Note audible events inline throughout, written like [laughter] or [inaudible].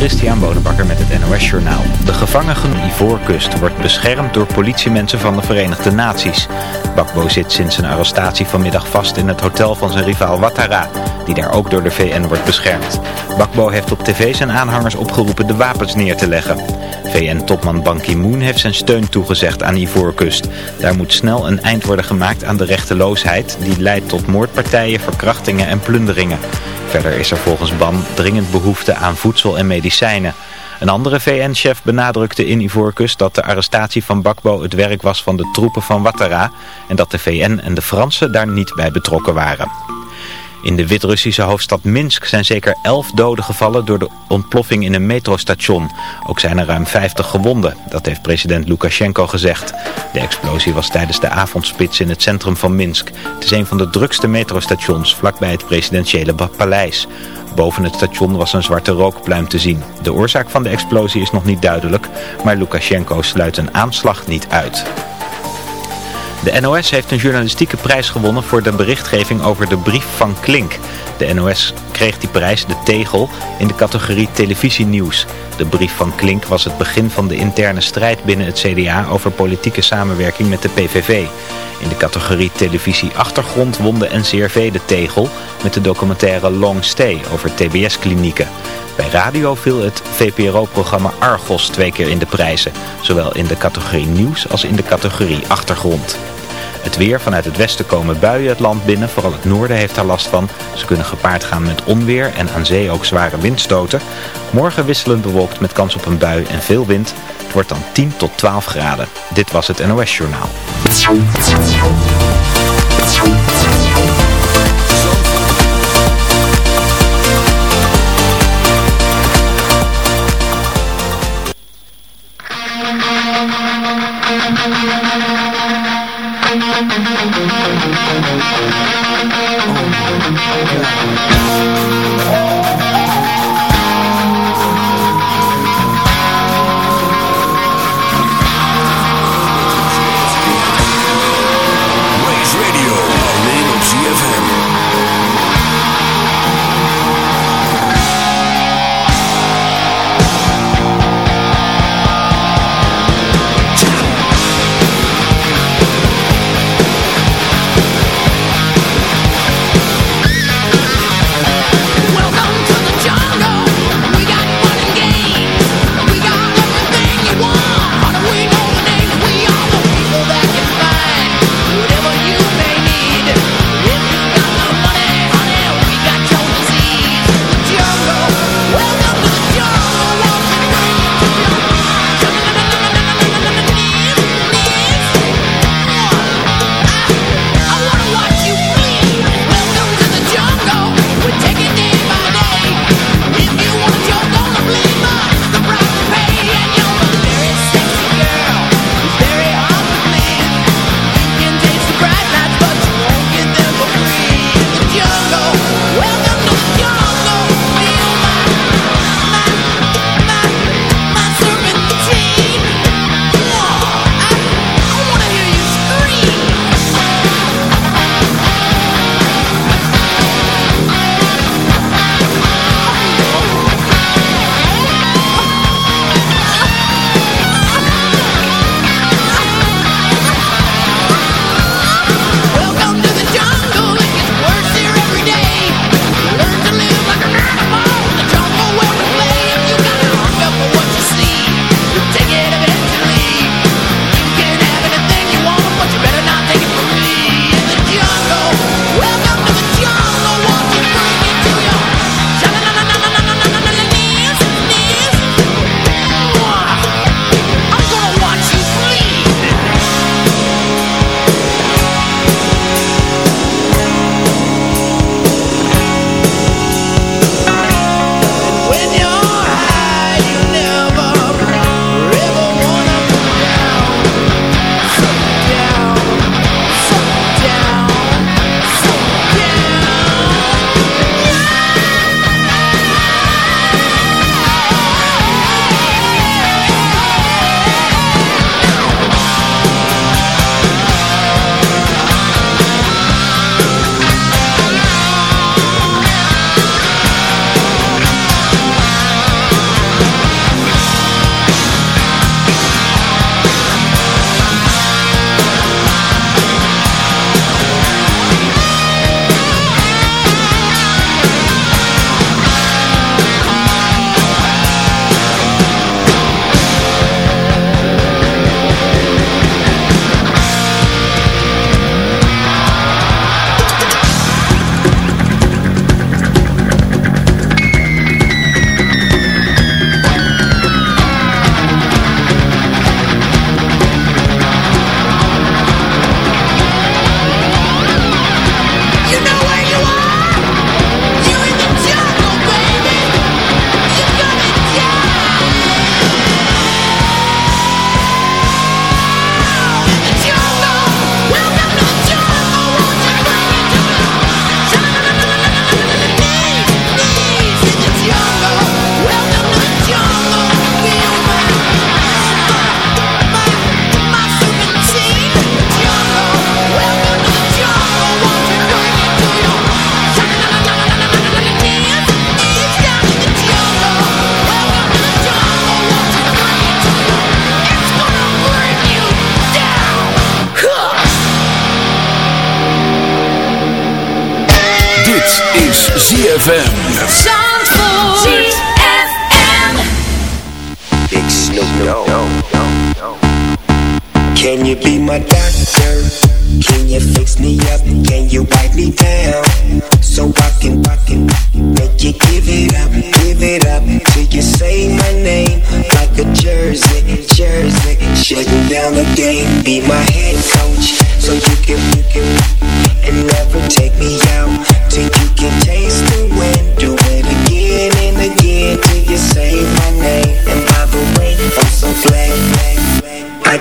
Christian Bonenbakker met het NOS Journaal. De gevangen Ivoorkust wordt beschermd door politiemensen van de Verenigde Naties. Bakbo zit sinds zijn arrestatie vanmiddag vast in het hotel van zijn rivaal Ouattara, die daar ook door de VN wordt beschermd. Bakbo heeft op tv zijn aanhangers opgeroepen de wapens neer te leggen. VN-topman Ban Ki-moon heeft zijn steun toegezegd aan Ivoorkust. Daar moet snel een eind worden gemaakt aan de rechteloosheid die leidt tot moordpartijen, verkrachtingen en plunderingen. Verder is er volgens BAM dringend behoefte aan voedsel en medicijnen. Een andere VN-chef benadrukte in Ivoorkust dat de arrestatie van Bakbo het werk was van de troepen van Ouattara en dat de VN en de Fransen daar niet bij betrokken waren. In de Wit-Russische hoofdstad Minsk zijn zeker 11 doden gevallen door de ontploffing in een metrostation. Ook zijn er ruim 50 gewonden, dat heeft president Lukashenko gezegd. De explosie was tijdens de avondspits in het centrum van Minsk. Het is een van de drukste metrostations vlakbij het presidentiële paleis. Boven het station was een zwarte rookpluim te zien. De oorzaak van de explosie is nog niet duidelijk, maar Lukashenko sluit een aanslag niet uit. De NOS heeft een journalistieke prijs gewonnen voor de berichtgeving over de brief van Klink. De NOS kreeg die prijs, de Tegel, in de categorie televisienieuws. De brief van Klink was het begin van de interne strijd binnen het CDA over politieke samenwerking met de PVV. In de categorie televisie achtergrond won de NCRV de Tegel met de documentaire Long Stay over TBS-klinieken. Bij radio viel het VPRO-programma Argos twee keer in de prijzen, zowel in de categorie nieuws als in de categorie achtergrond. Het weer vanuit het westen komen buien het land binnen. Vooral het noorden heeft daar last van. Ze kunnen gepaard gaan met onweer en aan zee ook zware windstoten. Morgen wisselend bewolkt met kans op een bui en veel wind. Het wordt dan 10 tot 12 graden. Dit was het NOS Journaal.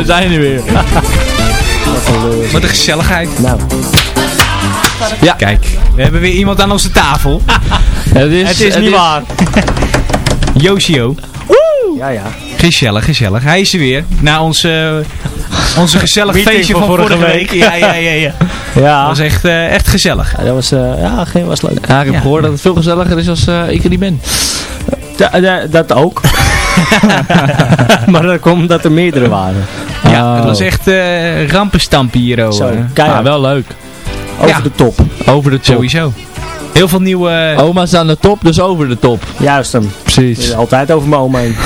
We zijn er weer. [laughs] Wat een gezelligheid. Nou, Kijk, we hebben weer iemand aan onze tafel. [laughs] Het is, het is niet waar. [laughs] Yoshio. Ja, ja. Gezellig, gezellig. Hij is er weer. Na ons, eh, onze gezellig feestje van van vorige, vorige week. week. Ja, ja, ja, ja. Ja, Dat was echt, eh, echt gezellig. Ja, dat was, eh, ja, geen, was leuk. Ja, ik heb Ja. gehoord dat het veel gezelliger is als eh, ik er niet ben. Da- da- dat ook. maar dat komt omdat er meerdere waren. Ja, Oh. het was echt eh rampenstamp hier. Oh, Zo, eh. Ja, keihard. wel leuk. Over Ja. de top. Over de top. Sowieso. Heel veel nieuwe... Oma's aan de top, dus over de top. Juist hem. Precies. Altijd over mijn oma heen. [laughs]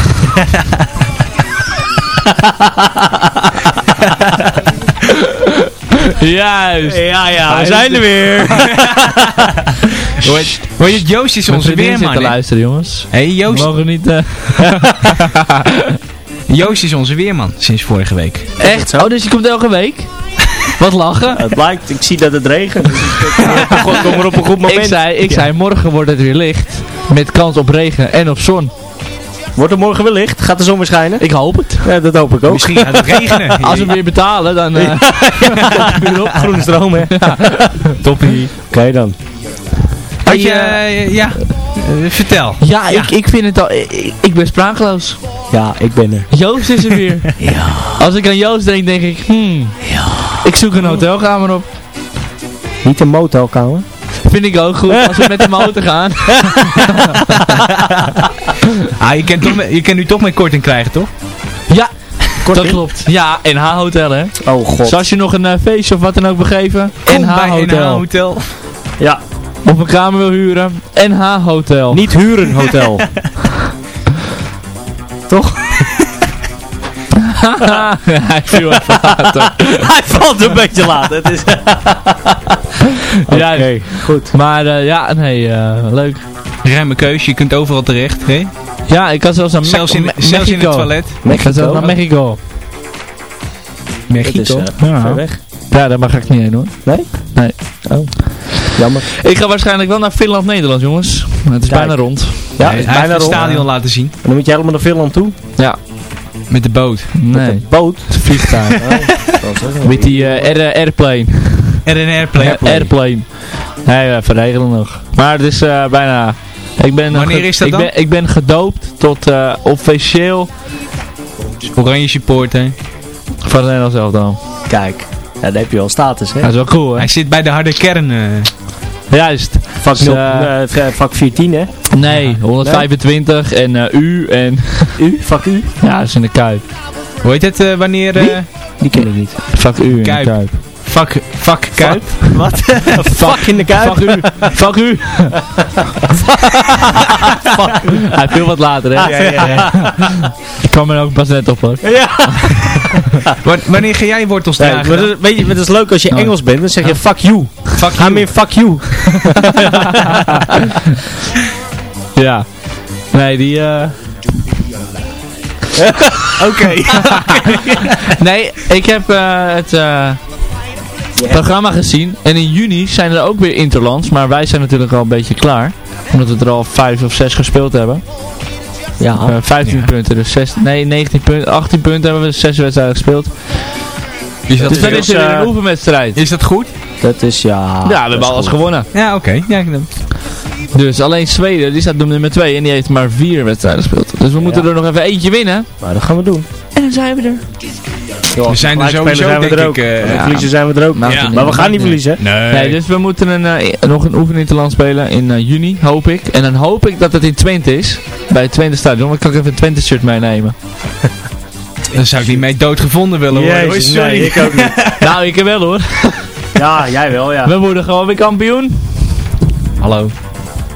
Juist. Ja, ja, we zijn er weer. [laughs] Hoor je-? Joost is onze weerman. te hè? luisteren, jongens. Hey, We Joost, mogen niet... eh, [laughs] Joost is onze weerman sinds vorige week. Echt? Oh, dus je komt elke week? [laughs] Wat lachen. Het lijkt, ik zie dat het regent. Dus ik God, [laughs] kom er op een goed moment. Ik zei, ik zei, morgen wordt het weer licht. Met kans op regen en op zon. Wordt er morgen weer licht? Gaat de zon weer schijnen? Ik hoop het. Ja, dat hoop ik ook. Misschien gaat het regenen. [laughs] Als we weer betalen, dan... eh Puur op groene stroom, hè? Toppie. Oké dan. Had je, eh, ja, eh, vertel. Ja, Ik, ik vind het al... Ik, ik ben sprakeloos. Ja, ik ben er. Joost is er weer. [laughs] ja. Als ik aan Joost denk, denk ik... Hmm, ja. Ik zoek een hotelkamer op. Niet een motelkamer. Vind ik ook goed. Als we met de motor gaan. [laughs] Ah, je, kan toch je kan nu toch mijn korting krijgen, toch? Ja. Dat klopt. Ja, NH Hotel hè. Oh god. Dus als je nog een eh, feestje of wat dan ook wil geven, Kom NH bij Hotel. NH Hotel. Ja, Of een kamer wil huren, NH Hotel. niet huren hotel. [laughs] Toch? [laughs] Hij viel even later. [laughs] Hij valt een beetje laat. Het is... [laughs] Ja, Oké, goed. Maar eh, ja, nee, eh, leuk. Ruime keuze, je kunt overal terecht. Hè? Ja, ik had zelfs naar Zelfs, in, Me- zelfs in het Mexico. toilet. Ik ga zelfs naar Mexico. Is Mexico. eh, Ja. ver weg. Ja, daar mag ik niet heen hoor. Nee? Nee. Oh. Jammer. Ik ga waarschijnlijk wel naar Finland-Nederland jongens. Het is Kijk. bijna rond. Ja, hij het is heeft bijna het rond. stadion laten zien. En dan moet je helemaal naar Finland toe. Ja. Met de boot. Nee. Met de boot. Het vliegtuig. [laughs] Met die eh, air- airplane. En een airplane. Eh, airplane. Nee, uh, verregelen nog. Maar het is eh, bijna... Ik ben, eh, Wanneer is dat ik dan? Ben, ik ben gedoopt tot eh, officieel Oranje supporter. van het Nederlands elftal. Kijk. Ja, dan heb je al status, hè? Dat is wel cool hè? Hij zit bij de harde kern. Juist. Vak, Dus, vak 14, hè? Nee, 125 en eh, U en... [laughs] U? Vak U? Ja, dat is in de kuip. Hoe heet het eh, wanneer... eh Die ken ik niet. Fuck u in de Kuip. Kuip. Fuck, fuck Kuip? Wat? [laughs] Fuck in de kuip. Fuck u. Fuck u. [laughs] Hij viel wat later, hè? Ja, ja, ja. Ik kwam er ook pas net op, hoor. Wa- [laughs] wanneer ga jij wortels Nee, dragen? dat, weet je, het is leuk als je Oh. Engels bent, dan zeg je fuck you. Fuck Ga meer fuck you. [laughs] Ja. Nee, die... eh [laughs] Oké. Nee, ik heb eh, het eh, programma gezien. En in juni zijn er ook weer interlands. Maar wij zijn natuurlijk al een beetje klaar. Omdat we er al vijf of zes gespeeld hebben. Ja. Eh 15 Ja. punten, dus 6, nee, 19 punten, 18 punten hebben we, dus zes wedstrijden gespeeld. Is dat, Dus dan is er weer eh, een oefenwedstrijd. is dat goed? Dat is ja. Ja, we hebben alles goed. gewonnen. Ja, oké. Ja, ik neem- Dus alleen Zweden, die staat op nummer 2 en die heeft maar vier wedstrijden gespeeld. Dus we moeten Ja. er nog even eentje winnen. Maar dat gaan we doen. En dan zijn we er. We zijn er sowieso, zijn we denk er ook. ik, eh, verliezen zijn we er ook. Nou, Ja. Maar we gaan niet verliezen. Nee. Nee, dus we moeten een, eh, nog een oefeninterland spelen in eh, juni, hoop ik. En dan hoop ik dat het in Twente is. Bij het Twente stadion, dan kan ik even een Twente shirt meenemen. [laughs] Dan zou ik niet mee doodgevonden willen worden. hoor. Jezus, Sorry. nee, ik ook niet. [laughs] nou, ik wel hoor. Ja, jij wel, ja. We worden gewoon weer kampioen. Hallo.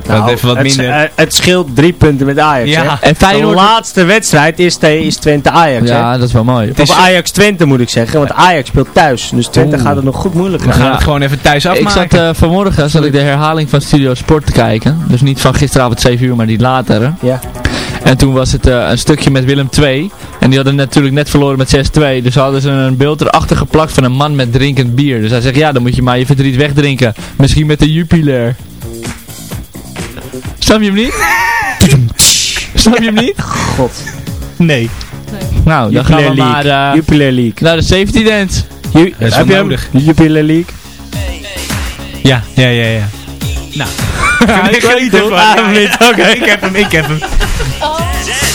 Nou, dat even wat het, minder. eh, het scheelt drie punten met Ajax. Ja. hè? En De Feyenoord... laatste wedstrijd is, te- is Twente Ajax. hè? Ja, dat is wel mooi. Het Of Ajax Twente moet ik zeggen, want Ajax speelt thuis. Dus Twente Oeh. gaat het nog goed moeilijk we gaan Ja. het gewoon even thuis Ik afmaken. zat eh, vanmorgen zat ik de herhaling van Studio Sport te kijken. Dus niet van gisteravond 7 uur, maar die later. Ja. En toen was het eh, een stukje met Willem II. En die hadden natuurlijk net verloren met 6-2. Dus hadden ze een beeld erachter geplakt van een man met drinkend bier. Dus hij zegt, ja, dan moet je maar je verdriet wegdrinken. Misschien met de Jupiler. Snap je hem niet? [laughs] Snap je hem niet? God. nee. Nou, dan gaan we Jupiler maar League. eh, Jupiler League. naar de safety dance. Ju- Dat is heb je hem? nodig. Jupiler League. Ja, ja, ja, ja. Nou. [laughs] ik weet geniet het, ervan. Ja, niet. Oké, ik heb hem, ik heb hem. [laughs]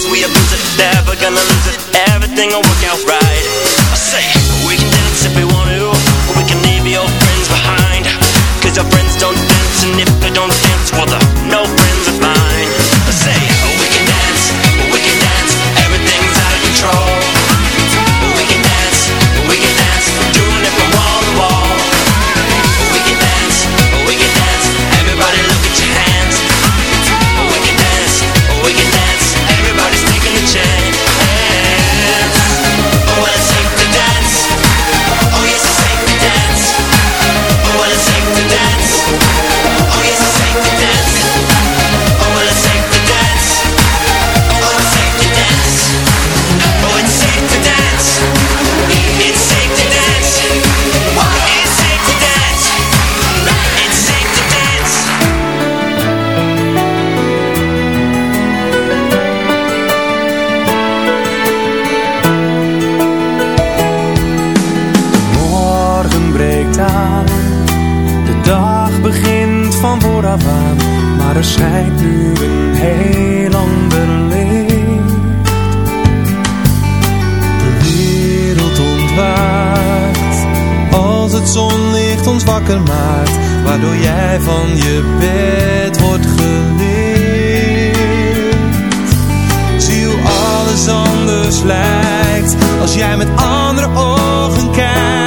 As we abuse it, never gonna lose it. Everything will work out right. I say, we can dance if we want to. We can leave your friends behind. Cause your friends don't dance, and if they don't dance, well, they're no Waardoor jij van je bed wordt geleerd. Zie hoe alles anders lijkt Als jij met andere ogen kijkt.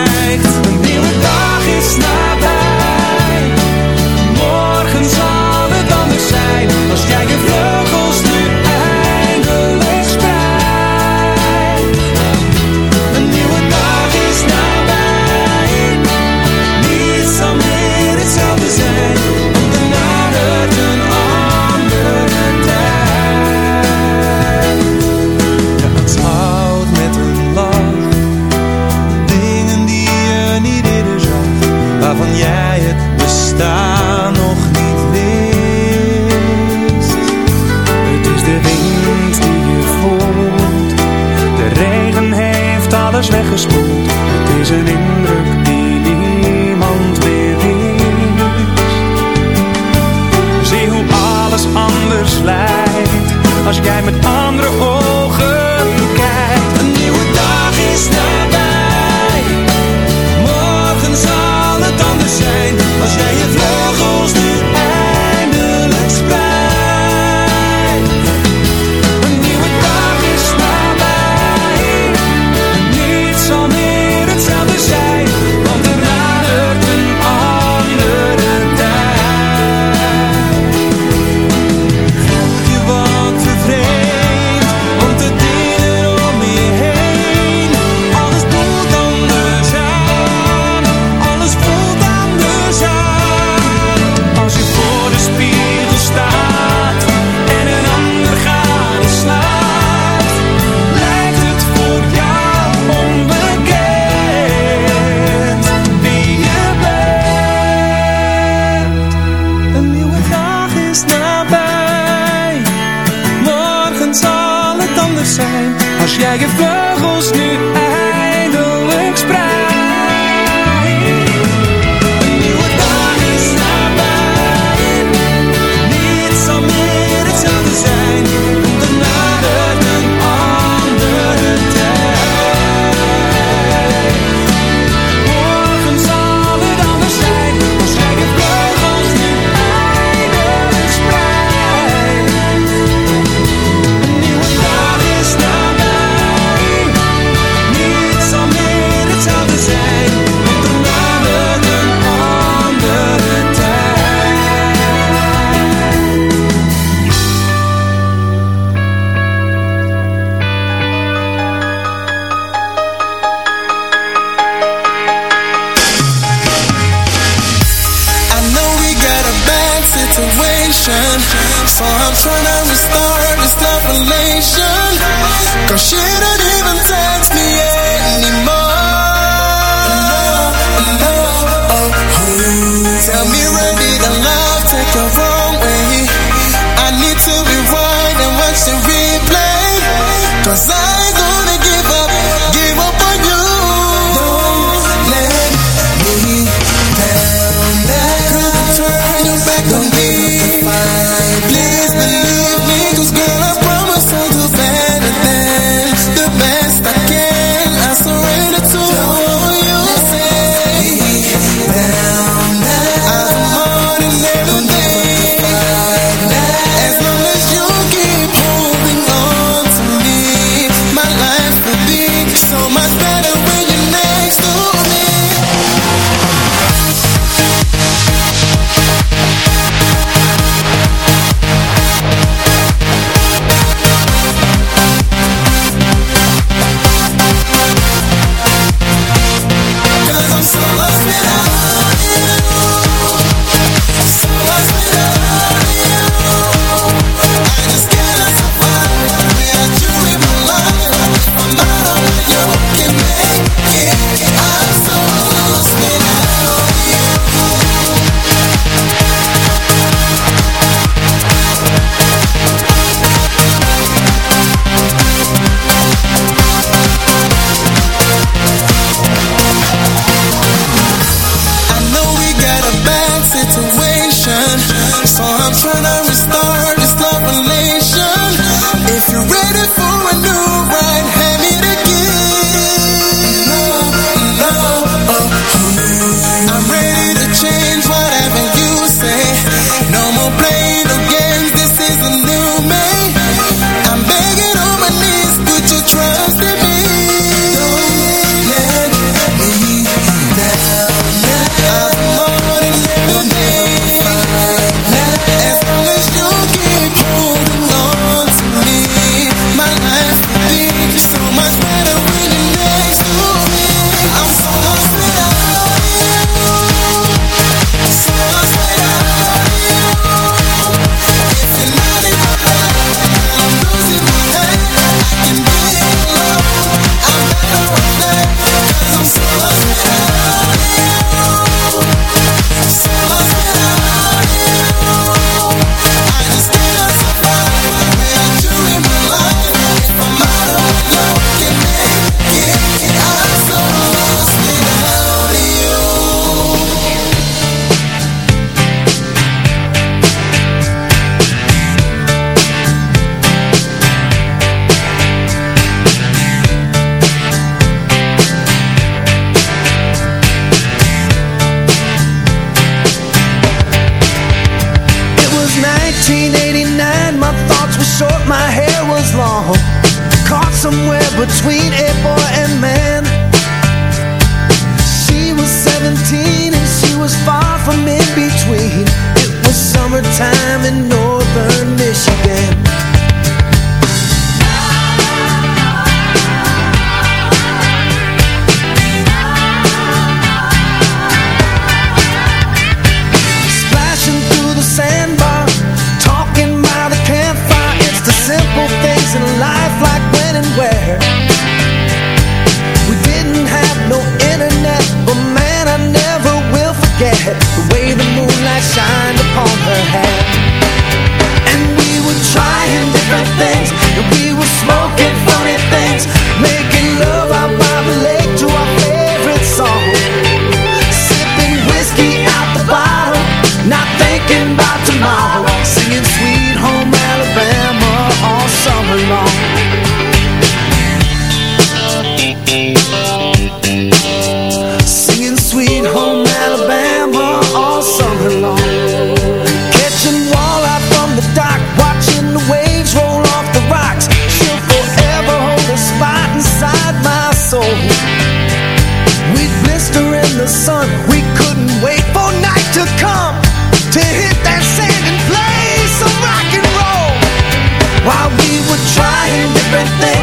everything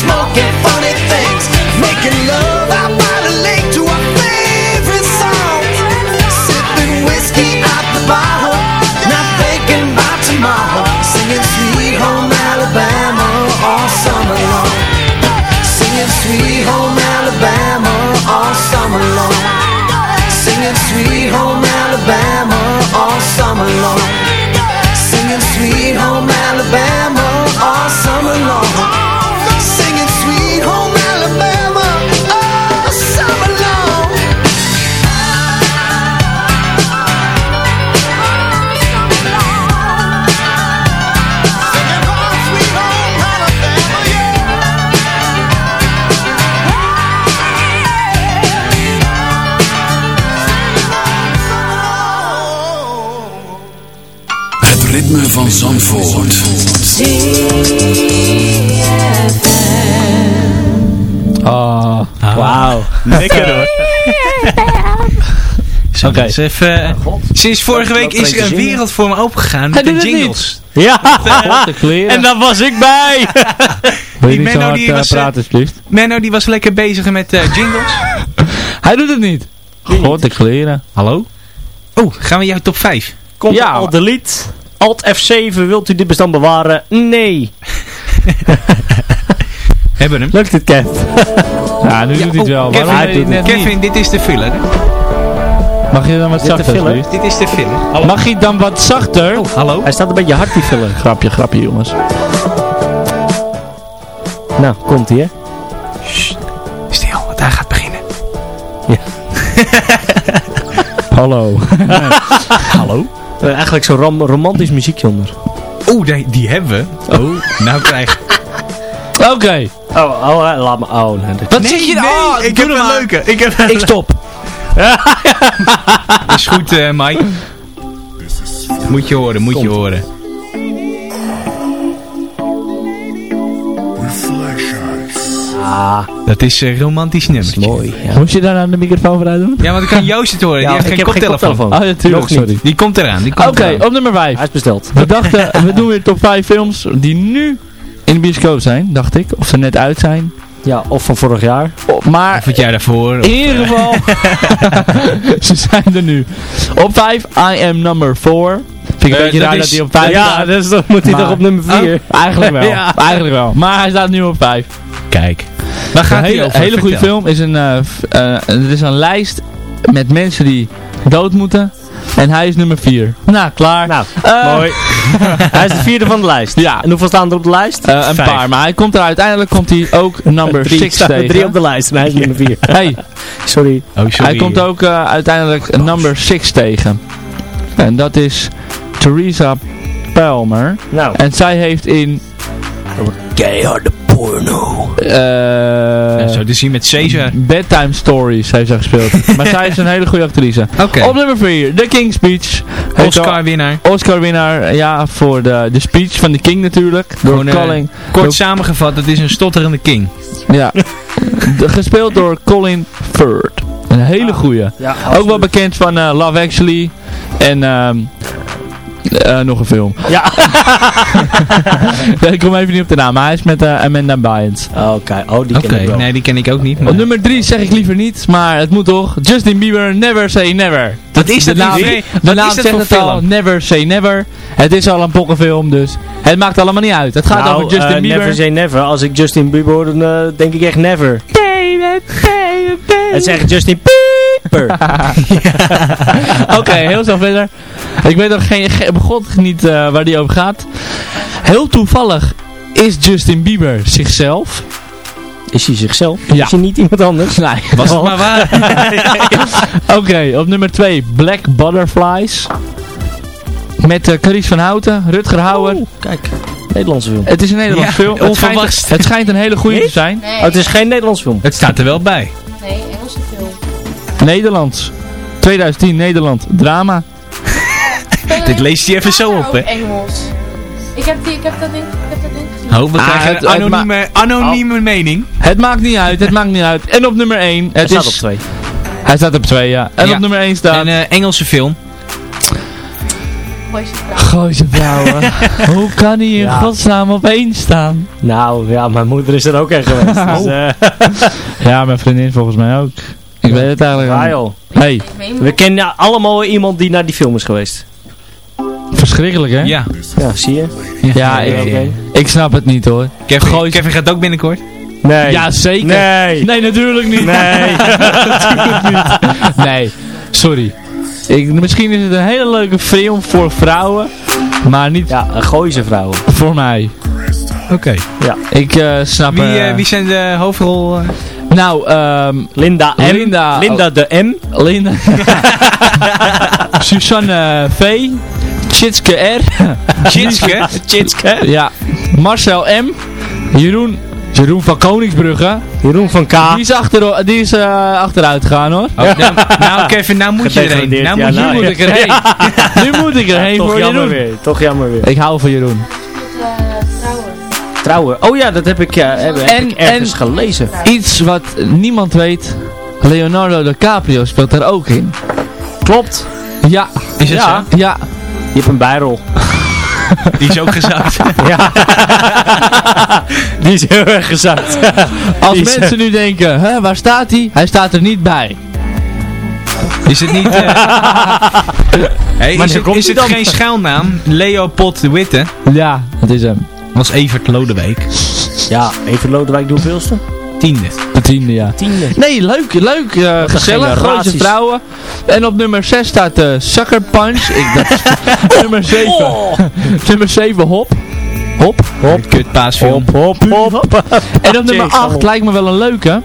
smoking Oké. even, sinds vorige week is er een wereld voor me opengegaan met de jingles. Ja. De kleren. En daar was ik bij. [laughs] Wil je die niet zo Menno, hard die eh, was, eh, praten, alsjeblieft? Menno die was lekker bezig met eh, jingles. [laughs] Hij doet het niet. God, de kleren. Hallo? Oh, gaan we jouw top 5? Komt Ja. Alt delete. Alt F7. Wilt u dit bestand bewaren? Nee. [laughs] Hebben hem. Lukt het, Kev? Ja, nu doet hij het wel. oh, Kevin, Waarom hij doet hij het net niet? Kevin, dit is de filler. hè? Mag je dan wat Dit de zachter, alsjeblieft? Dit is de filler. Hallo? Mag je dan wat zachter? Oh, hallo? Hij staat een beetje hard die filler. Grapje, grapje, jongens. Nou, komt hij hè? Stil, want hij gaat beginnen. [laughs] Hallo. [laughs] Hallo? Eh, eigenlijk zo'n rom- romantisch muziekje onder. Oh, die, die hebben we. Oh, nou krijg [laughs] Oké. Oh, oh, laat me. Oh, nee. dat- Wat zit je nee, nou? ik heb een leuke. Ik, heb Ik stop. [laughs] Is goed, eh, Mike. Moet je horen, moet je horen. Ah, Dat is een romantisch nummer. mooi. Ja. Moest je daar aan de microfoon vooruit doen? Ja, want ik kan Joost het horen. Ja, die heeft ik geen heb geen koptelefoon. Oh ja, tuurlijk, Nog niet. sorry. Die komt eraan. Die komt Oké, op nummer 5. Hij is besteld. We dachten, we doen weer top 5 films die nu in de bioscoop zijn, dacht ik. Of ze net uit zijn. Ja, of van vorig jaar. Oh, maar Of het jaar daarvoor. in ieder geval, [laughs] ze zijn er nu. Op 5, I Am Number 4. Vind ik Eh, een beetje dat raar is- dat hij op 5 ja, staat. dus dan moet hij Maar- toch op nummer 4. Eigenlijk wel, [laughs] Ja. eigenlijk wel. Maar hij staat nu op 5. Kijk. Waar gaat een hele, over? hele goede film. Is een, eh, f- eh, er is een lijst met mensen die dood moeten. En hij is nummer 4. Nou, klaar. Nou, Eh, mooi. [laughs] hij is de vierde van de lijst. Ja. En hoeveel staan er op de lijst? Eh, een Vijf. paar, maar hij komt er uiteindelijk komt hij ook [laughs] number drie, 6 staan er tegen. drie op de lijst en hij is nummer 4. Hey, Sorry. Oh, sorry. hij komt ook eh, uiteindelijk number 6 tegen. En dat is Theresa Palmer. Nou, En zij heeft in... keiharde porno. eh, Ja, zo te zien met Caesar. Bedtime Stories heeft zij gespeeld. [laughs] maar zij is een hele goede actrice. Oké. Op nummer 4, The King's Speech. Oscar-winnaar. Oscar-winnaar, ja, voor de, de speech van de King natuurlijk. Door Gewoon, eh, Colin. Kort door- samengevat, het is een stotterende king. ja. De- gespeeld door Colin Firth. Een hele goeie. Ja, Ook wel bekend van eh, Love Actually. En ehm, eh, nog een film. Ja. [laughs] Ja, ik kom even niet op de naam, maar hij is met eh, Amanda Bynes. Oké, oh, die ken ik wel. nee, die ken ik ook niet. Maar... Op nummer 3 zeg ik liever niet, maar het moet toch. Justin Bieber, Never Say Never. Wat is de dat naam, de naam is dat zegt het al, film? Never Say Never. Het is al een pokkenfilm, dus het maakt allemaal niet uit. Het gaat nou, over Justin eh, Bieber. Never say never. Als ik Justin Bieber hoor, dan eh, denk ik echt never. En zeg ik Justin Bieber. [laughs] Oké, heel snel verder. Ik weet nog geen, geen god niet eh, waar die over gaat. Heel toevallig is Justin Bieber zichzelf. Is hij zichzelf? Ja. Is hij niet iemand anders? Nee, Was het [laughs] maar waar? [laughs] Oké, op nummer 2 Black Butterflies. Met uh, Carice van Houten, Rutger Hauer. Kijk, Nederlandse film. Het is een Nederlands Ja, film. Het schijnt, onverwacht. het schijnt een hele goede te zijn. Nee, Oh, het is geen Nederlands film. Het staat er wel bij. nee, Engelse film. Nederlands. 2010 Nederland. Drama. [laughs] Dit leest hij even zo op, hè? Engels. Ik heb, die, ik heb dat ding, ik heb dat ding gezien. Oh, we Ah, krijgen het- een het anonieme, anonieme mening. Het maakt niet uit, het maakt niet uit. En op nummer 1. Hij Het staat is, op twee. Hij staat op 2, ja. En Ja. op nummer 1 staat... Een eh, Engelse film. Gooise vrouwen. [laughs] Hoe kan hij in Ja. godsnaam op 1 staan? Nou, ja, mijn moeder is er ook echt geweest. Dus, eh [laughs] Ja, mijn vriendin volgens mij ook. Ik weet het eigenlijk ja, niet. joh. Hey. We kennen allemaal iemand die naar die film is geweest. verschrikkelijk hè? Ja. Ja, zie je? Ja, ik, oké. ik snap het niet hoor. Kevin, Gooi- Kevin gaat ook binnenkort. Nee. Ja, zeker. Nee. Nee, natuurlijk niet. Nee. [laughs] natuurlijk niet. Nee, sorry. Ik, misschien is het een hele leuke film voor vrouwen, maar niet Ja, een gooise vrouwen. voor mij. Oké. Ik eh, snap Wie, eh, eh, wie zijn de hoofdrol? eh? Nou, ehm Linda M. Linda- Linda de M. Linda. [laughs] Susanne V. Tjitske R. [laughs] Tjitske? Tjitske. Ja. Marcel M. Jeroen Jeroen van Koningsbrugge. Jeroen van K. Die is, achter, die is eh, achteruit gegaan hoor. Oh, nou, nou Kevin, nou moet je erheen. Nou ja, moet je nou, Nu moet ik erheen. [laughs] nu moet ik erheen Toch voor jammer Jeroen. weer. Toch jammer weer. Ik hou van Jeroen. Eh, trouwen. Oh ja, dat heb ik, ja, heb, heb En- ik ergens en- gelezen. Iets wat niemand weet. Leonardo DiCaprio speelt daar ook in. Klopt. Ja, Is het Ja. zo? ja. Je hebt een bijrol. [laughs] Die is ook gezakt. [laughs] Ja. Die is heel erg gezakt. Als is- mensen nu denken, hè, waar staat hij? Hij staat er niet bij. Is het niet... eh, [laughs] hey, Maar is het, komt is hij het dan. geen schuilnaam? Leopold de Witte Ja, dat is hem. Was Evert Lodewijk. Ja, even Lodewijk de hoeveelste? Tiende. De tiende, ja. Tiende. Nee, leuk, leuk, eh, gezellig, grote vrouwen. En op nummer 6 staat de Sucker Punch. Ik, dat is [laughs] [laughs] nummer 7. Oh. [laughs] nummer 7, Hop. Hop. Hop. Kutpaasfilm. Hop, hop, hop. En op nummer Jeez, 8 hop. lijkt me wel een leuke.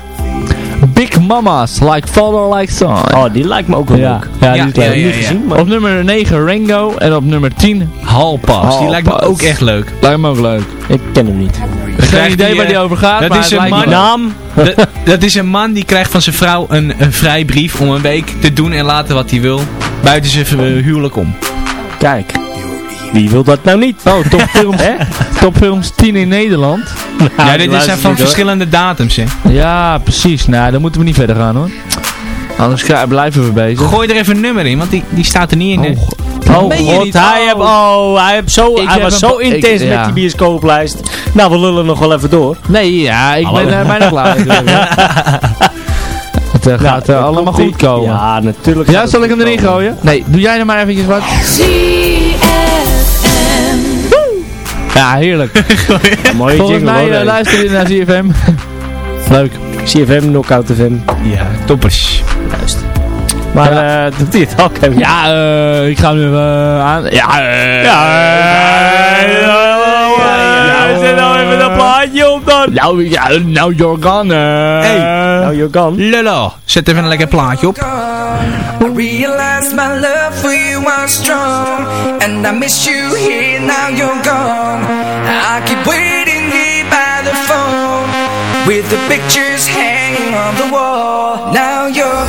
Big Mama's, like father, like son. Oh, die lijkt me ook wel Ja. leuk. Ja, Ja, die heb ik ja, ja, niet ja. gezien, maar... Op nummer 9 Rango. En op nummer 10 Halpas. Die lijkt me ook echt leuk. lijkt me ook leuk. Ik ken hem niet. Geen idee die, waar die eh, over gaat, dat maar is een man-. Naam? [laughs] Dat, dat is een man die krijgt van zijn vrouw een, een vrijbrief om een week te doen en laten wat hij wil. Buiten zijn huwelijk om. Kijk. Wie wil dat nou niet? Oh, topfilms, [laughs] Hè? topfilms 10 in Nederland. ja, dit zijn van hoor. verschillende datums, hè. Ja, precies. Nou, dan moeten we niet verder gaan hoor. Anders blijven we bezig. Gooi er even een nummer in, want die, die staat er niet in. Oh, Oh god, niet? hij, Oh. heb, oh, hij, heb zo, Ik hij heb was zo ik- intens ja. met die bioscooplijst. Nou, we lullen nog wel even door. Nee, ja, ik ben er bijna klaar. [laughs] Het eh, gaat eh, Nou, allemaal goed komen. Ja, Ja, natuurlijk. gaat het zal ik hem erin gooien? Nee, doe jij er maar eventjes wat. Ja, heerlijk. Mooie Volgens jingle mij eh, hey. luister je naar ZFM. Leuk. CFM, Knockout FM. Ja, toppers. Maar Ja. eh doet hij het ook? Kevin? Ja, eh, ik ga hem even eh, aan. Ja, eh, Ja, zet nou even dat plaatje op dan. Nou, ja, nou you're gone. eh. Hey. Nou, you're gone. Lullo, zet even een lekker plaatje op. I realized my love for you was strong And I miss you here, now you're gone I keep waiting here by the phone With the pictures hanging on the wall Now you're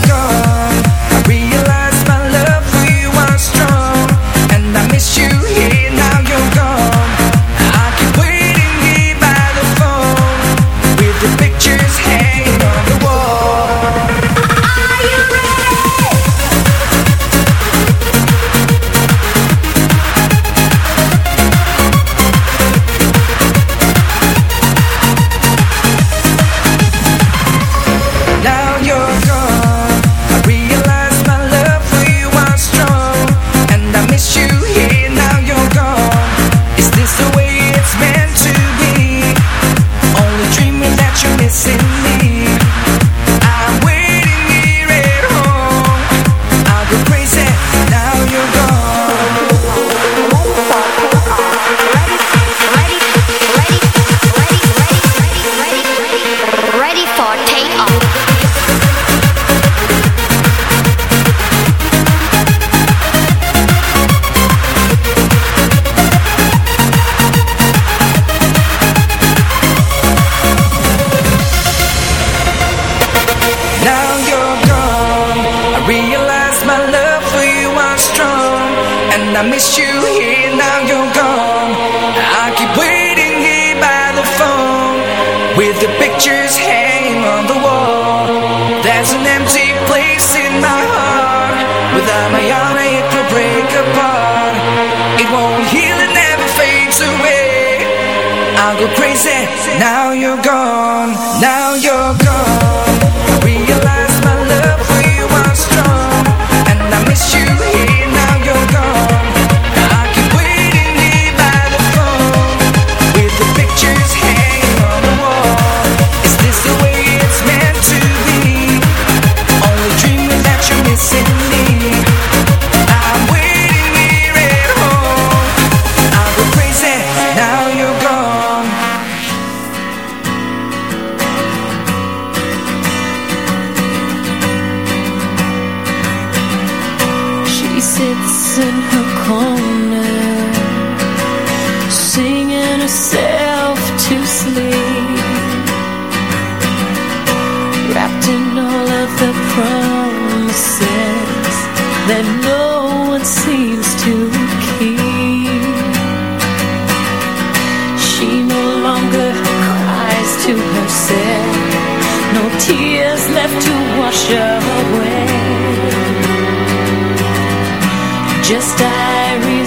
for takeoff.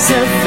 Diaries of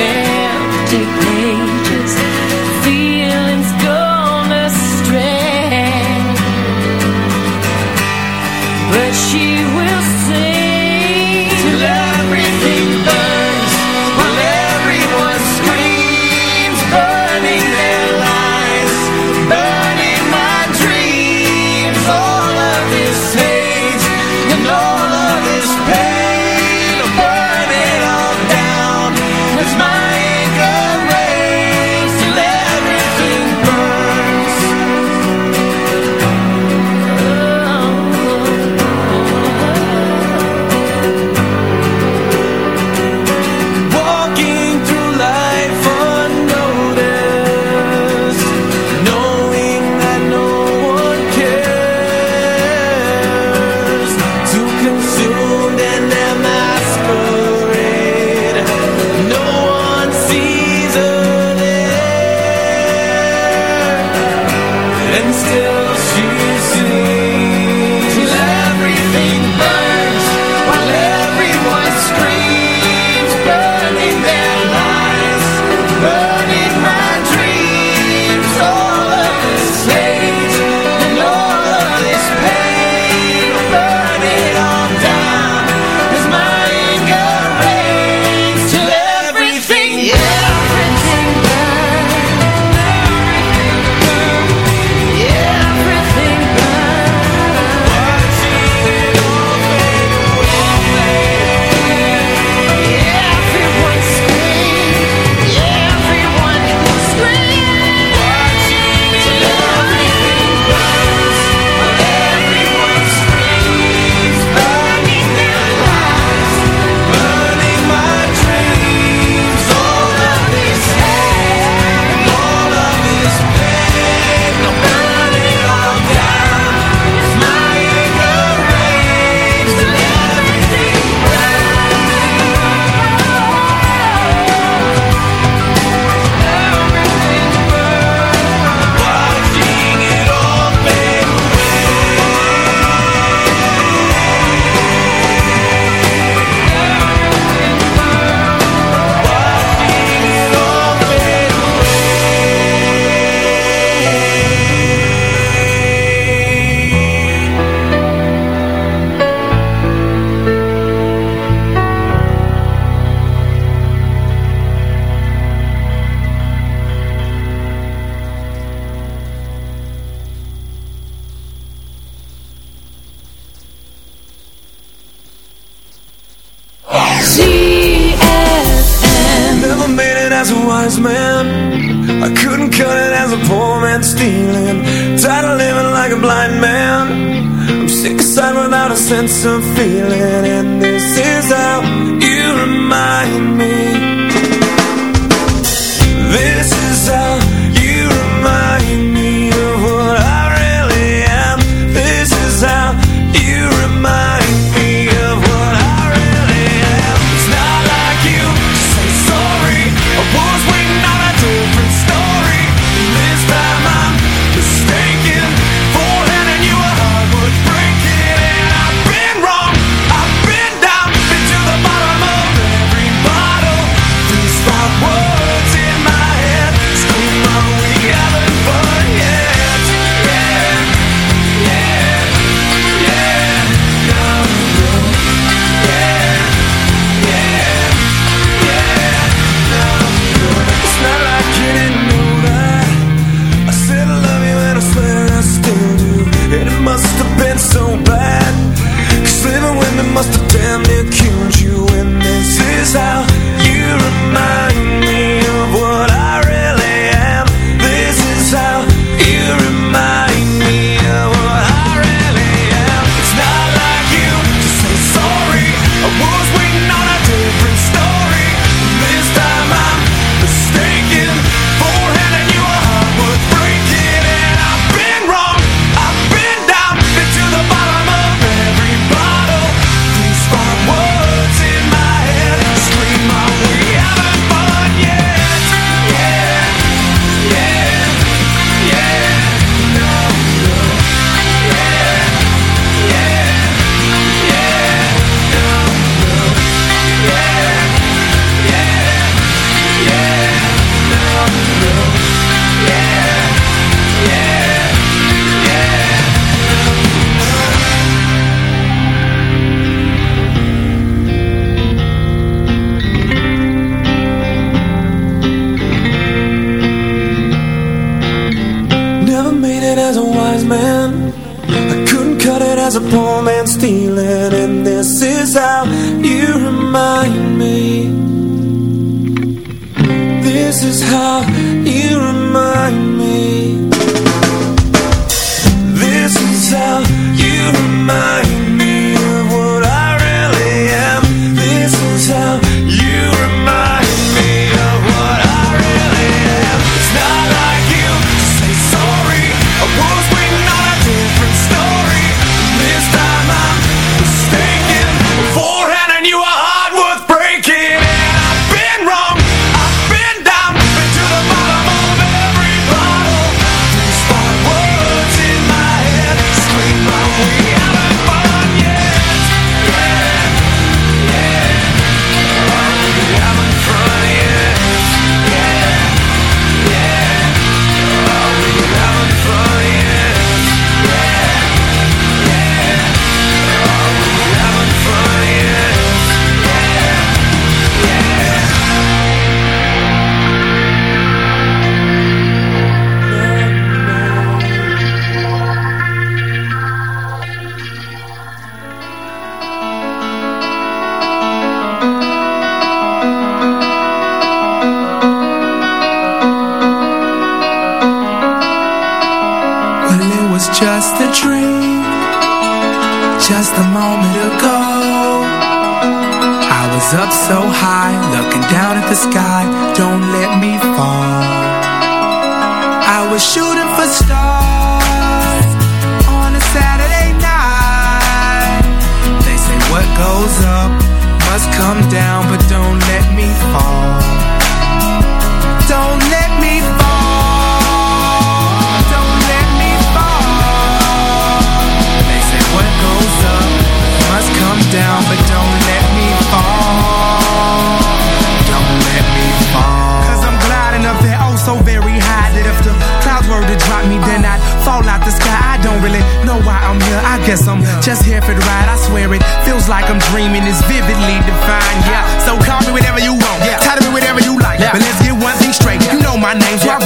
i just here for the ride. I swear it feels like I'm dreaming. It's vividly defined. Yeah. So call me whatever you want. Yeah. Title me whatever you like. Yeah. But let's get one thing straight. You know my name's so I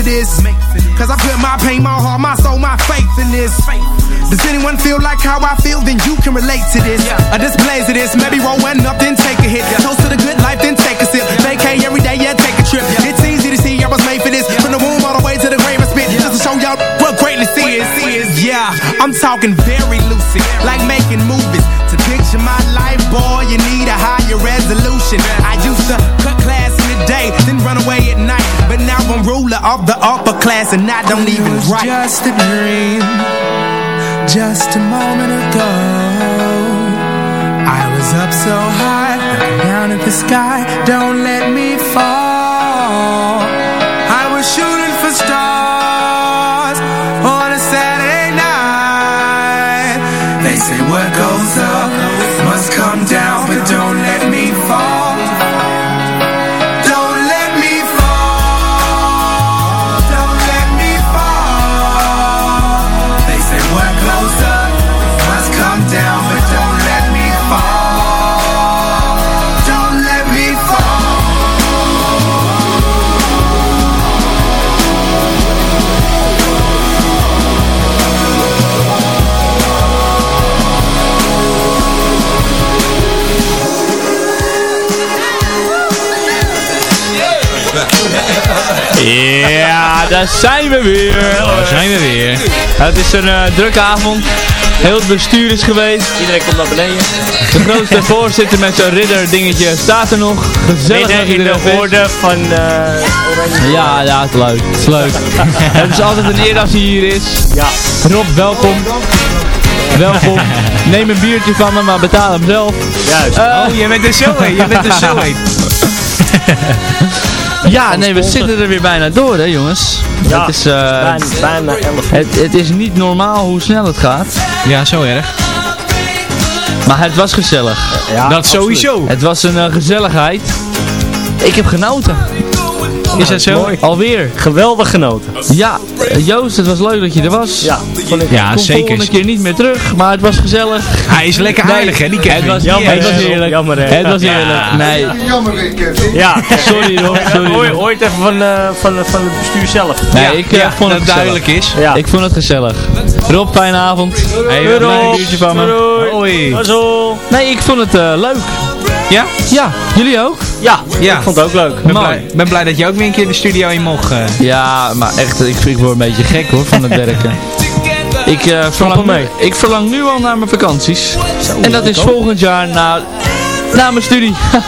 for this. Cause I put my pain, my heart, my soul, my faith in this. Does anyone feel like how I feel? Then you can relate to this. A display of this. Maybe roll one up, then take a hit. Toast to the good life, then take a sip. Vacay every day, yeah, take a trip. It's easy to see I was made for this. From the womb all the way to the grave, I spit. Just to show y'all what greatness is. is. Yeah, I'm talking very lucid, like making movies. To picture my life, boy, you need a higher resolution. of the upper class and I don't it even was write. just a dream, just a moment ago. I was up so high, looking down at the sky, don't let me fall. Daar zijn we weer. Daar zijn we weer. Het is een eh, drukke avond. Heel het bestuur is geweest. Iedereen komt naar beneden. De grootste [laughs] voorzitter met zijn ridder dingetje staat er nog. Gezellig Midden in de orde van eh Oranje. Ja, ja, het is leuk. Het is leuk. [laughs] het is altijd een eer als hij hier is. Ja. Rob, welkom. Welkom. Neem een biertje van me, maar betaal hem zelf. Juist. Eh, Oh, jij bent er zo heen. Jij bent er zo heen. [laughs] ja, nee, we zitten er weer bijna door, hè, jongens. Ja, Het is, eh, bijna, bijna 11 het, het is niet normaal hoe snel het gaat. Ja, zo erg. Maar het was gezellig. Ja, dat sowieso. Het was een eh, gezelligheid. Ik heb genoten. Is dat zo? Mooi. Alweer. Geweldig genoten. Ja, eh, Joost, het was leuk dat je er was. Ja. Ja, Kom zeker. volgende keer niet meer terug, maar het was gezellig. Hij is lekker aardig, hè, die Het Kevin. was, Jammer, het was hè, heerlijk. jammer, hè. Het was Ja. heerlijk. Nee, Jammer, hè, Kevin. Ja, sorry Rob, [laughs] sorry Hoor, je het even van, eh, van, van het bestuur zelf. Nee, Ja, ik eh, ja, vond het duidelijk is. Ja. Ik vond het gezellig. Rob, fijne avond. Hey. Een biertje van me. Doei. Nee, ik vond het eh, leuk. Ja? Ja, jullie ook? Ja, Ja. ik vond het ook leuk. Ik ben Mooi. blij, ben blij dat je ook weer een keer de studio in mocht. eh. Ja, maar echt, ik, ik word een beetje gek hoor van het werken. [laughs] Ik, eh, verlang, mee. nu, ik verlang nu al naar mijn vakanties. en dat is volgend jaar na, na mijn studie. [laughs]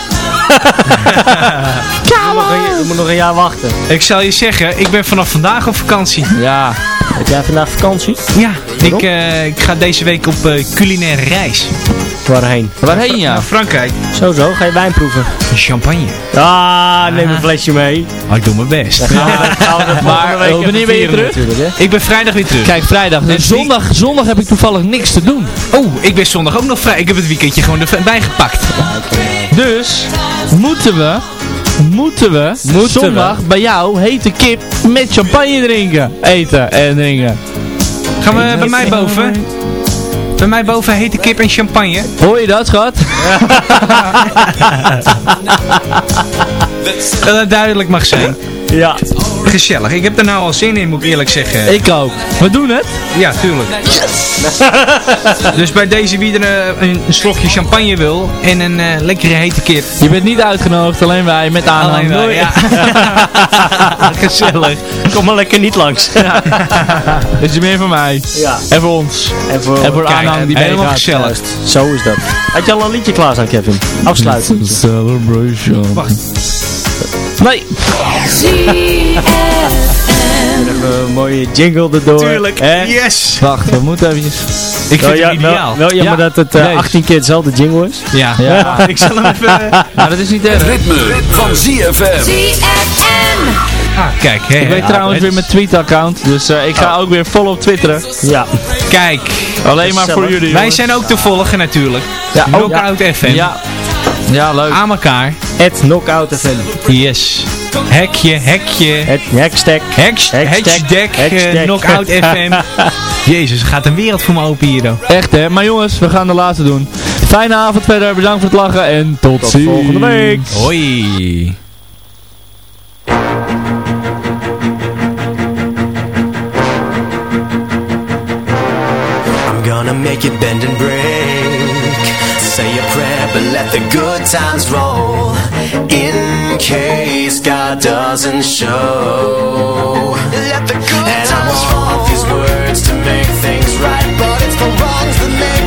Je moet, nog een, jaar wachten. Ik zal je zeggen, ik ben vanaf vandaag op vakantie. ja, Heb jij vandaag vakantie? Ja, ik, eh, ik ga deze week op culinaire reis. Waarheen? waarheen ja? Naar Frankrijk. Zo zo, ga je wijn proeven? Champagne. Ah, neem een flesje mee. Oh, ik doe mijn best. Dan gaan we, gaan we dat [laughs] Maar, eh, wanneer ben je terug? Ik ben vrijdag weer terug. Kijk, vrijdag. Dus En zondag, zondag heb ik toevallig niks te doen. Oh, ik ben zondag ook nog vrij. Ik heb het weekendje gewoon erbij gepakt. Dus moeten we, moeten we zondag bij jou hete kip met champagne drinken. Eten en drinken. Gaan we bij mij boven? Bij mij boven hete kip en champagne. Hoor je dat, schat? [laughs] Dat het duidelijk mag zijn. Ja. Gezellig. Ik heb er nou al zin in, moet ik eerlijk zeggen. Ik ook. We doen het. Ja, tuurlijk. dus bij deze wie er eh, een, een slokje champagne wil en een eh, lekkere hete kip. Je bent niet uitgenodigd, alleen wij met aanhang. Alleen wij, Doei. ja. [laughs] Gezellig. Kom maar lekker niet langs. Dit is meer voor mij. Ja. En voor ons. En voor, En voor Kijk, aanhang die helemaal gezellig. Juist, zo is dat. Had je al een liedje klaarstaan, Kevin? Afsluiten. Celebration. Wacht. Nee. Even een mooie jingle erdoor. Tuurlijk. Yes. Wacht, we moeten eventjes... Ik Wel, vind ja, het ideaal. wel, wel jammer Ja, dat het eh, deze. 18 keer hetzelfde jingle is. Ja. Ja. [laughs] Ik zal hem even... Maar [laughs] dat is niet erg. Ritme van ZFM. Ah, kijk. Hè, Ik weet hè. trouwens weer mijn tweet-account. Dus eh, ik ga ook weer volop twitteren. Ja. Kijk. Alleen maar voor jullie. Wij zijn ook te volgen natuurlijk. Ja, ook. Knockout FM. Ja. Ja, leuk. Aan elkaar. Het Knockout FM. Yes. Hekje, hekje. Het hashtag. Heks, Hashtag. hashtag, eh, Hashtag. Knockout [laughs] FM. Jezus, er gaat een wereld voor me open hier. hoor. Echt hè. Maar jongens, we gaan de laatste doen. Fijne avond verder. Bedankt voor het lachen. En tot, Tot ziens. volgende week. Hoi. I'm gonna make you bend and break. Say a prayer, but let the good times roll. In case God doesn't show. Let the good and I want these words to make things right, but it's the wrongs that make